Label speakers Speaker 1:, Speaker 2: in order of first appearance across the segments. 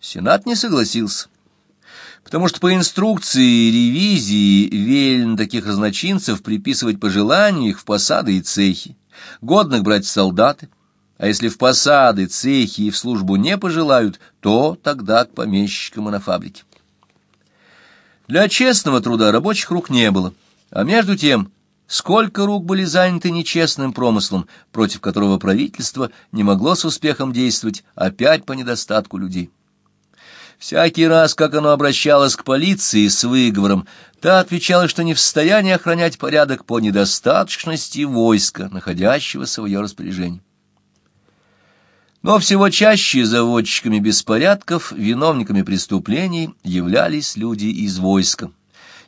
Speaker 1: Сенат не согласился, потому что по инструкции ревизии велено таких разночинцев приписывать по желанию их в посады и цехи, годных брать солдаты, а если в посады, цехи и в службу не пожелают, то тогда к помещикам и на фабрике. Для честного труда рабочих рук не было, а между тем сколько рук были заняты нечестным промыслом, против которого правительство не могло с успехом действовать опять по недостатку людей. Всякий раз, как оно обращалось к полиции с выговором, та отвечала, что не в состоянии охранять порядок по недостаточности войска, находящегося в ее распоряжении. Но всего чаще заводчиками беспорядков, виновниками преступлений являлись люди из войска.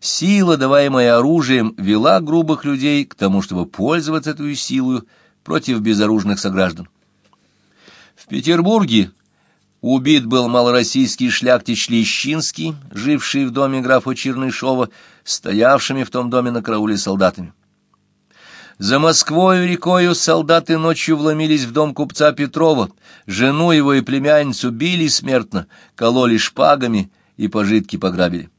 Speaker 1: Сила, даваемая оружием, вела грубых людей к тому, чтобы пользоваться этой силой против безоружных сограждан. В Петербурге Убит был малороссийский шляхтич Лещинский, живший в доме графа Чернышова, стоявшими в том доме на карауле солдатами. За Москвою рекою солдаты ночью вломились в дом купца Петрова, жену его и племянницу били смертно, кололи шпагами и пожитки пограбили.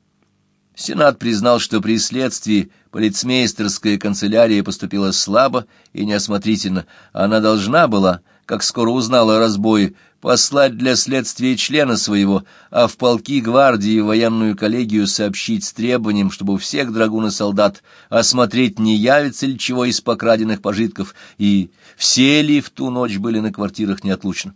Speaker 1: Сенат признал, что при следствии полицмейстерская канцелярия поступила слабо и неосмотрительно. Она должна была, как скоро узнала о разбое, послать для следствия члена своего, а в полки гвардии военную коллегию сообщить с требованием, чтобы у всех драгун и солдат осмотреть, не явится ли чего из покраденных пожитков, и все ли в ту ночь были на квартирах неотлучно.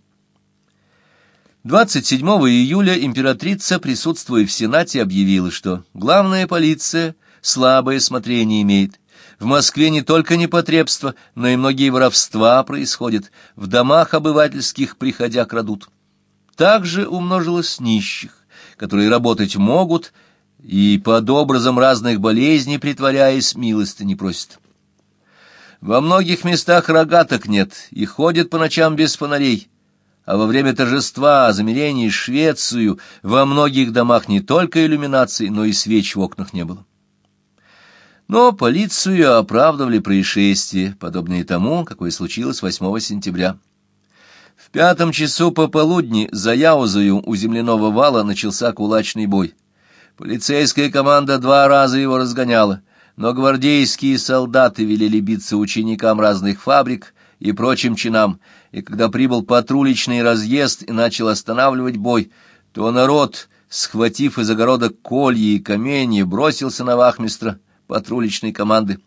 Speaker 1: 27 июля императрица, присутствуя в Сенате, объявила, что главная полиция слабое смотрение имеет, в Москве не только непотребство, но и многие воровства происходят, в домах обывательских приходя крадут. Также умножилось нищих, которые работать могут и под образом разных болезней, притворяясь, милости не просят. Во многих местах рогаток нет и ходят по ночам без фонарей, а во время торжества, замерения Швецию, во многих домах не только иллюминации, но и свеч в окнах не было. Но полицию оправдывали происшествие, подобное тому, какое случилось 8 сентября. В пятом часу пополудни за Яузою у земляного вала начался кулачный бой. Полицейская команда два раза его разгоняла, но гвардейские солдаты велели биться ученикам разных фабрик и прочим чинам, и когда прибыл патруличный разъезд и начал останавливать бой, то народ, схватив из огородок кольи и каменья, бросился на вахмистра, патруличной команды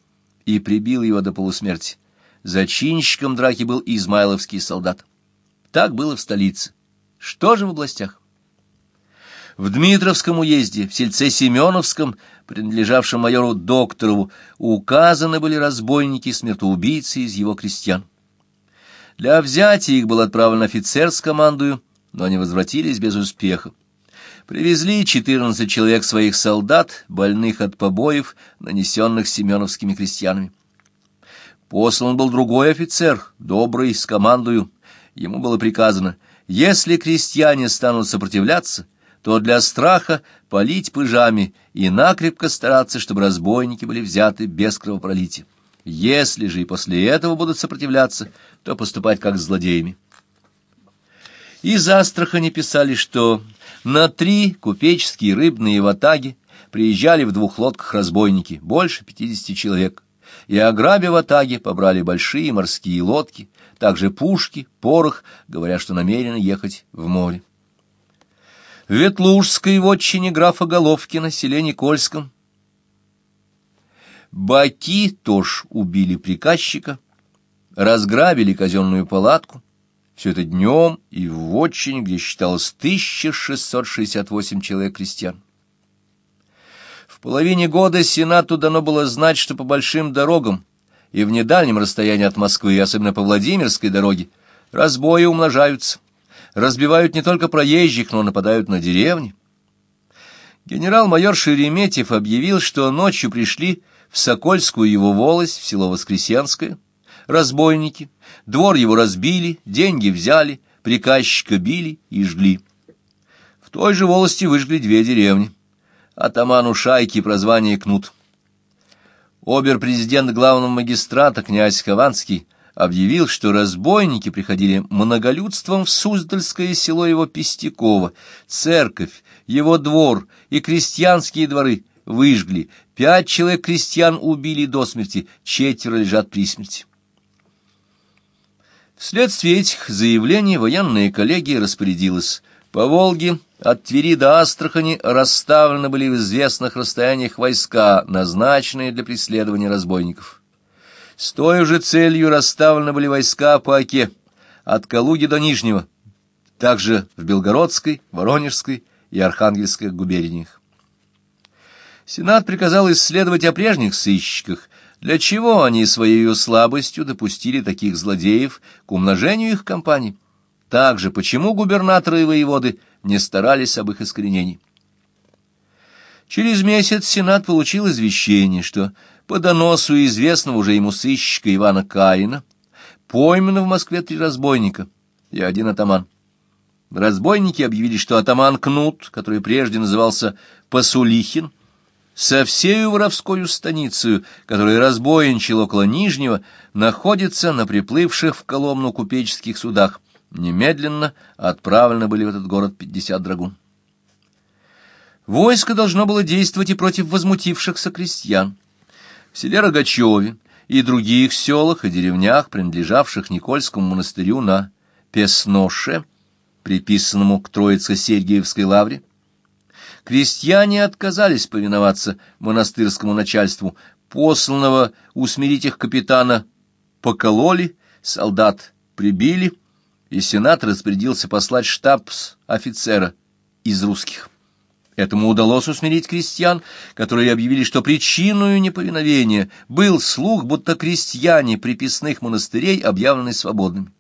Speaker 1: и прибил его до полусмерти. Зачинщиком драки был измайловский солдат. Так было в столице. Что же в областях? В Дмитровском уезде, в сельце Семеновском, принадлежавшем майору Докторову, указаны были разбойники-смертоубийцы из его крестьян. Для взятия их был отправлен офицер с командою, но они возвратились без успеха. Привезли четырнадцать человек своих солдат, больных от побоев, нанесенных семеновскими крестьянами. Послан был другой офицер, добрый, с командою. Ему было приказано, если крестьяне станут сопротивляться, то для страха полить пыжами и накрепко стараться, чтобы разбойники были взяты без кровопролития. Если же и после этого будут сопротивляться, то поступать как с злодеями. Из Астрахани писали, что на три купеческие рыбные ватаги приезжали в двух лодках разбойники, больше пятидесяти человек, и, ограбив ватаги, побрали большие морские лодки, также пушки, порох, говоря, что намерены ехать в море. В Ветлужской вотчине графа Головкина, селе Никольском, Баки тоже убили приказчика, разграбили казенную палатку, все это днем и в вотчине, где считалось 1668 человек крестьян. В половине года Сенату дано было знать, что по большим дорогам и в недальнем расстоянии от Москвы, особенно по Владимирской дороге, разбои умножаются, разбивают не только проезжих, но нападают на деревни. Генерал-майор Шереметьев объявил, что ночью пришли в Сокольскую его волость, в село Воскресенское, разбойники, двор его разбили, деньги взяли, приказчика били и жгли. В той же волости выжгли две деревни. Атаману шайки прозвание Кнут. Обер-президент главного магистрата, князь Хованский, объявил, что разбойники приходили многолюдством в Суздальское село его Пестякова, церковь, его двор и крестьянские дворы выжгли, пять человек крестьян убили до смерти, четверо лежат при смерти. Вследствие этих заявлений военная коллегия распорядилась. По Волге от Твери до Астрахани расставлены были в известных расстояниях войска, назначенные для преследования разбойников. С той же целью расставлены были войска по Оке, от Калуги до Нижнего, также в Белгородской, Воронежской и Архангельской губерниях. Сенат приказал исследовать о прежних сыщиках, для чего они своей слабостью допустили таких злодеев к умножению их компаний. Также почему губернаторы и воеводы не старались об их искоренении. Через месяц Сенат получил извещение, что по доносу известного уже ему сыщика Ивана Каина поймано в Москве три разбойника и один атаман. Разбойники объявили, что атаман Кнут, который прежде назывался Посулихин, со всею воровскую станицей, которая разбойничала около Нижнего, находится на приплывших в Коломну купеческих судах. Немедленно отправлены были в этот город пятьдесят драгун. Войско должно было действовать и против возмутившихся крестьян. В селе Рогачеве и других селах и деревнях, принадлежавших Никольскому монастырю на Песноше, приписанному к Троице-Сергиевской лавре, крестьяне отказались повиноваться монастырскому начальству, посланного усмирить их капитана покололи, солдат прибили, и сенат распорядился послать штабс-офицера из русских. Этому удалось усмирить крестьян, которые объявили, что причиной неповиновения был слух, будто крестьяне приписных монастырей объявлены свободными.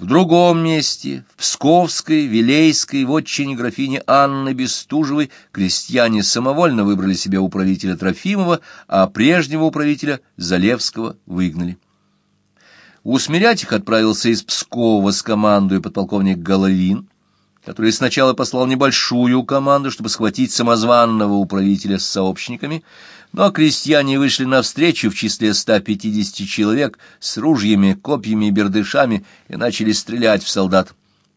Speaker 1: В другом месте, в Псковской, Вилейской, вотчине графини Анны Бестужевой, крестьяне самовольно выбрали себе управителя Трофимова, а прежнего управителя Залевского выгнали. Усмирять их отправился из Пскова с командой подполковник Головин, который сначала послал небольшую команду, чтобы схватить самозванного управителя с сообщниками, но крестьяне вышли навстречу в числе 150 человек с ружьями, копьями и бердышами и начали стрелять в солдат.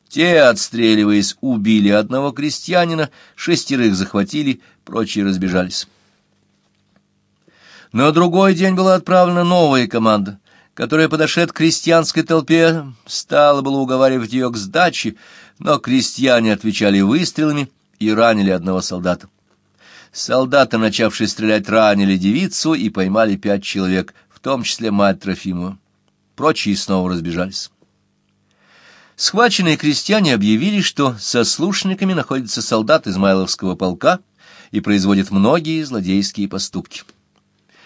Speaker 1: Те, отстреливаясь, убили одного крестьянина, шестерых захватили, прочие разбежались. На другой день была отправлена новая команда которая, подошед к крестьянской толпе, стала было уговаривать ее к сдаче, но крестьяне отвечали выстрелами и ранили одного солдата. Солдаты, начавшие стрелять, ранили девицу и поймали пять человек, в том числе мать Трофимову. Прочие снова разбежались. Схваченные крестьяне объявили, что со слушниками находится солдат Измайловского полка и производит многие злодейские поступки.